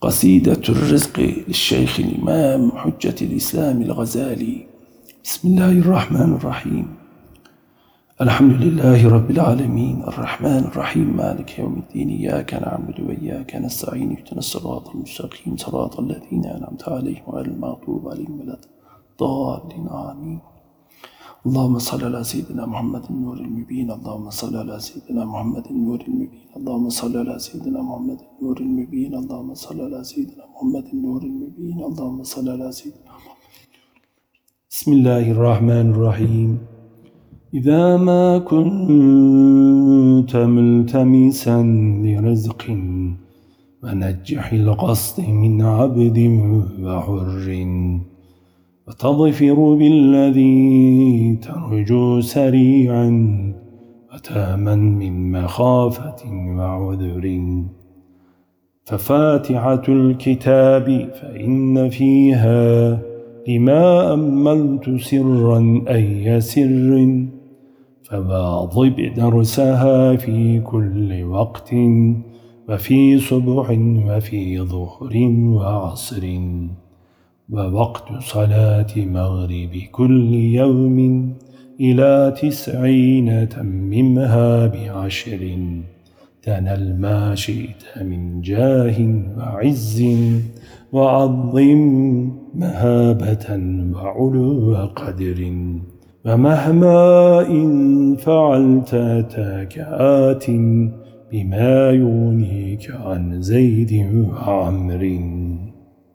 قصيدة الرزق للشيخ الإمام حجة الإسلام الغزالي. بسم الله الرحمن الرحيم. الحمد لله رب العالمين. الرحمن الرحيم. مالك يوم الدين. إياك نعبد وإياك نستعين. اهدنا الصراط المستقيم. صراط الذين أنعمت عليهم غير المغضوب عليهم ولا الضالين. آمين. اللهم صل على سيدنا محمد النور المبين اللهم صل على سيدنا محمد النور المبين اللهم صل على سيدنا محمد النور المبين اللهم صل على سيدنا محمد النور المبين اللهم صل على سيدنا بسم الله الرحمن الرحيم. إذا ما كنت ملتمسا لرزق ونجح القصد من عبد وحر. وتظفر بالذي ترجو سريعا وتامن من مخافة وعذر. ففاتحة الكتاب فإن فيها لما أملت سرا أي سر. فواظب درسها في كل وقت وفي صبح وفي ظهر وعصر. ووقت صلاة مغرب كل يوم إلى تسعين تممها بعشر. تنل ما شئت من جاه وعز وعظم مهابة وعلو قدر. ومهما إن فعلت أتاك آت بما يونيك عن زيد وعمر.